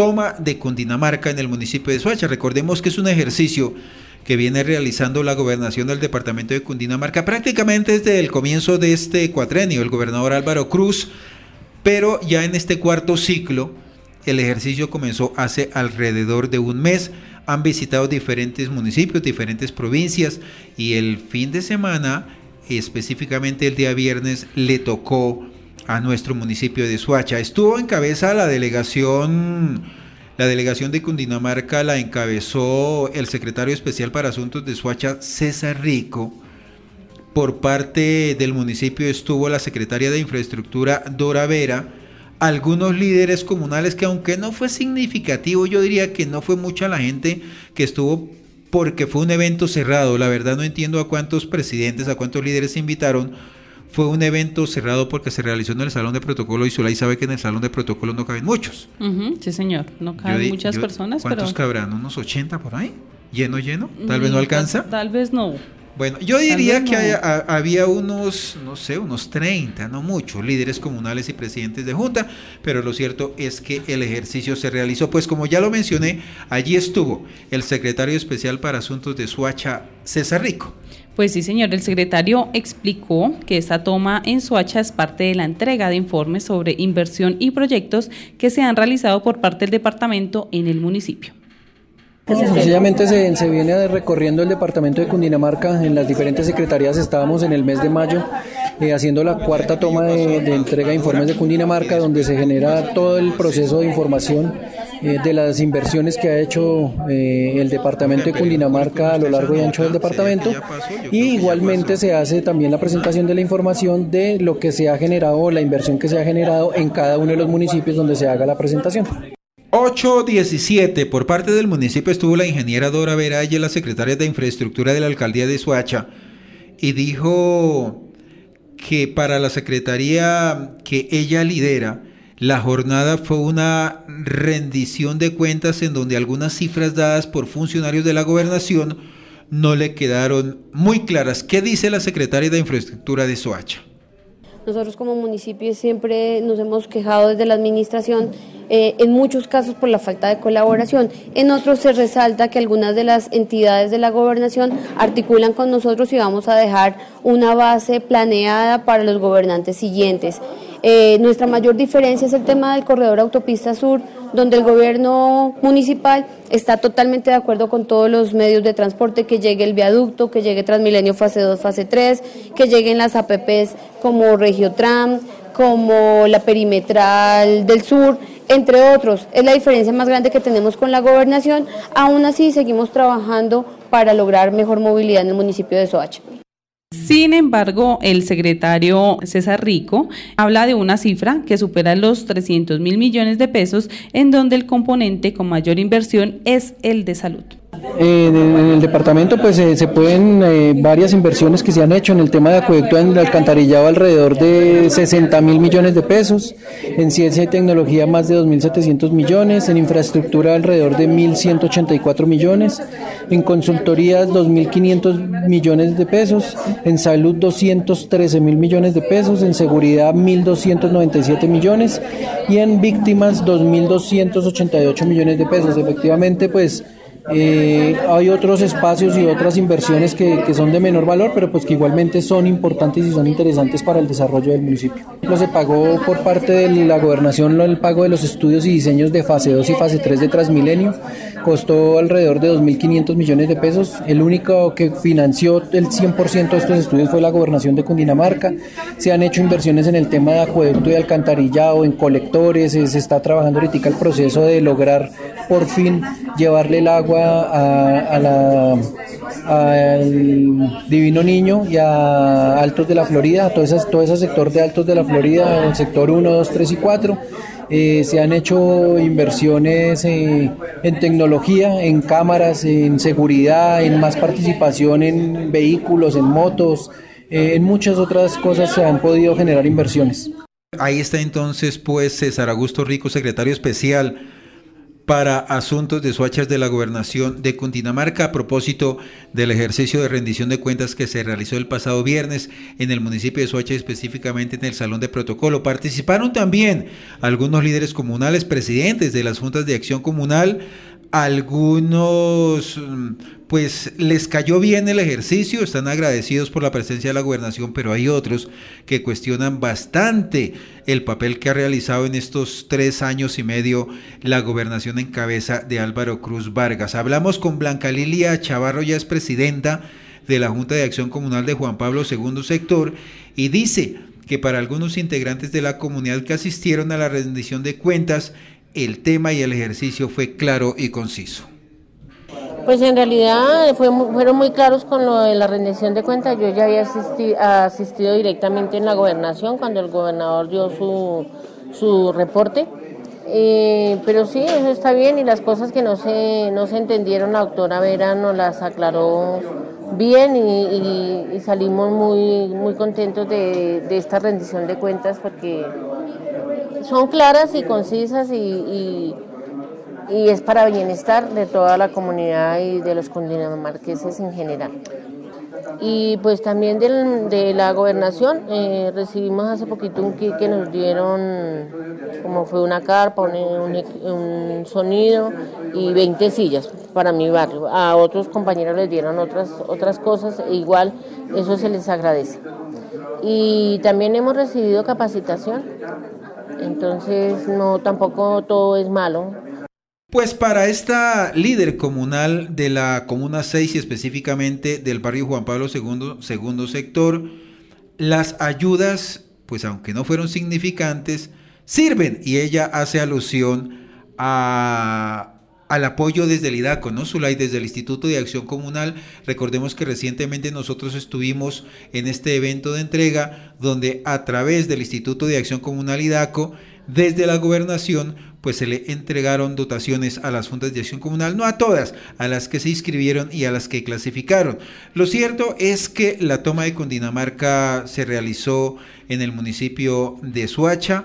toma de Cundinamarca en el municipio de Soacha. Recordemos que es un ejercicio que viene realizando la gobernación del departamento de Cundinamarca prácticamente desde el comienzo de este cuatrenio, el gobernador Álvaro Cruz, pero ya en este cuarto ciclo el ejercicio comenzó hace alrededor de un mes. Han visitado diferentes municipios, diferentes provincias y el fin de semana, específicamente el día viernes, le tocó a nuestro municipio de Suacha. Estuvo en cabeza la delegación, la delegación de Cundinamarca la encabezó el secretario especial para asuntos de Suacha, César Rico. Por parte del municipio estuvo la secretaria de infraestructura, Dora Vera, algunos líderes comunales que aunque no fue significativo, yo diría que no fue mucha la gente que estuvo porque fue un evento cerrado. La verdad no entiendo a cuántos presidentes, a cuántos líderes se invitaron. Fue un evento cerrado porque se realizó en el salón de protocolo y Zulay sabe que en el salón de protocolo no caben muchos. sí, señor, no caben muchas personas. ¿Cuántos cabrán? ¿Unos 80 por ahí? ¿Lleno, lleno? ¿Tal vez no alcanza? Tal vez no. Bueno, yo diría que había unos, no sé, unos 30, no muchos, líderes comunales y presidentes de junta, pero lo cierto es que el ejercicio se realizó, pues como ya lo mencioné, allí estuvo el secretario especial para asuntos de Suacha, César Rico. Pues sí, señor, el secretario explicó que esta toma en Suacha es parte de la entrega de informes sobre inversión y proyectos que se han realizado por parte del departamento en el municipio. Sencillamente se, se, viene recorriendo el departamento de Cundinamarca, en las diferentes secretarías estábamos en el mes de mayo eh, haciendo la cuarta toma de, entrega de informes de Cundinamarca, donde se genera todo el proceso de información eh, de las inversiones que ha hecho eh, el departamento de Cundinamarca a lo largo y ancho del departamento. Y igualmente se hace también la presentación de la información de lo que se ha generado, la inversión que se ha generado en cada uno de los municipios donde se haga la presentación. 817. Por parte del municipio estuvo la ingeniera Dora Veralle, la secretaria de Infraestructura de la alcaldía de Suacha, y dijo que para la secretaría que ella lidera, la jornada fue una rendición de cuentas en donde algunas cifras dadas por funcionarios de la gobernación no le quedaron muy claras. ¿Qué dice la secretaria de Infraestructura de Soacha? Nosotros como municipio siempre nos hemos quejado desde la administración, eh, en muchos casos por la falta de colaboración. En otros se resalta que algunas de las entidades de la gobernación articulan con nosotros y vamos a dejar una base planeada para los gobernantes siguientes. Eh, nuestra mayor diferencia es el tema del corredor autopista sur, donde el gobierno municipal está totalmente de acuerdo con todos los medios de transporte, que llegue el viaducto, que llegue Transmilenio fase 2, fase 3, que lleguen las APPs como Regiotram, como la perimetral del sur, entre otros. Es la diferencia más grande que tenemos con la gobernación. Aún así, seguimos trabajando para lograr mejor movilidad en el municipio de Soacha. Sin embargo, el secretario César Rico habla de una cifra que supera los 300 mil millones de pesos, en donde el componente con mayor inversión es el de salud. Eh, en el departamento pues eh, se pueden eh, varias inversiones que se han hecho en el tema de acueducto en el alcantarillado alrededor de 60 mil millones de pesos, en ciencia y tecnología más de 2.700 millones, en infraestructura alrededor de 1.184 millones, en consultorías 2.500 millones de pesos, en salud 213 mil millones de pesos, en seguridad 1.297 millones y en víctimas 2.288 millones de pesos. Efectivamente pues eh, hay otros espacios y otras inversiones que, son de menor valor, pero pues que igualmente son importantes y son interesantes para el desarrollo del municipio. Se pagó por parte de la gobernación el pago de los estudios y diseños de fase 2 y fase 3 de Transmilenio. Costó alrededor de 2.500 millones de pesos. El único que financió el 100% de estos estudios fue la gobernación de Cundinamarca. Se han hecho inversiones en el tema de acueducto y alcantarillado, en colectores. Se está trabajando ahorita el proceso de lograr por fin llevarle el agua a, la, al Divino Niño y a Altos de la Florida, todo ese, todo ese sector de Altos de la Florida, el sector 1, 2, 3 y 4. Eh, se han hecho inversiones eh, en tecnología, en cámaras, en seguridad, en más participación en vehículos, en motos, eh, en muchas otras cosas se han podido generar inversiones. Ahí está entonces pues César Augusto Rico, secretario especial para asuntos de Suachas de la gobernación de Cundinamarca a propósito del ejercicio de rendición de cuentas que se realizó el pasado viernes en el municipio de Suacha, específicamente en el Salón de Protocolo. Participaron también algunos líderes comunales, presidentes de las juntas de acción comunal, algunos pues les cayó bien el ejercicio, están agradecidos por la presencia de la gobernación, pero hay otros que cuestionan bastante el papel que ha realizado en estos tres años y medio la gobernación en cabeza de Álvaro Cruz Vargas. Hablamos con Blanca Lilia Chavarro, ya es presidenta de la Junta de Acción Comunal de Juan Pablo II Sector, y dice que para algunos integrantes de la comunidad que asistieron a la rendición de cuentas, el tema y el ejercicio fue claro y conciso. Pues en realidad fueron muy claros con lo de la rendición de cuentas. Yo ya había asistido directamente en la gobernación cuando el gobernador dio su, su reporte. Eh, pero sí, eso está bien y las cosas que no se, no se entendieron, la doctora Vera nos las aclaró bien y, salimos muy, muy contentos de, de, esta rendición de cuentas porque son claras y concisas y y es para bienestar de toda la comunidad y de los cundinamarqueses en general. Y pues también de la gobernación eh, recibimos hace poquito un kit que nos dieron, como fue una carpa, un, sonido y 20 sillas para mi barrio. A otros compañeros les dieron otras, otras cosas, e igual eso se les agradece. Y también hemos recibido capacitación, entonces no tampoco todo es malo, pues para esta líder comunal de la Comuna 6 y específicamente del barrio Juan Pablo II, segundo sector, las ayudas, pues aunque no fueron significantes, sirven y ella hace alusión a, al apoyo desde el IDACO, ¿no? Zulay, desde el Instituto de Acción Comunal. Recordemos que recientemente nosotros estuvimos en este evento de entrega donde a través del Instituto de Acción Comunal IDACO, desde la gobernación, pues se le entregaron dotaciones a las juntas de acción comunal, no a todas, a las que se inscribieron y a las que clasificaron. Lo cierto es que la toma de Cundinamarca se realizó en el municipio de Suacha,